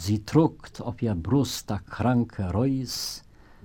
Sie trugt auf ihr Brust der kranke Reus,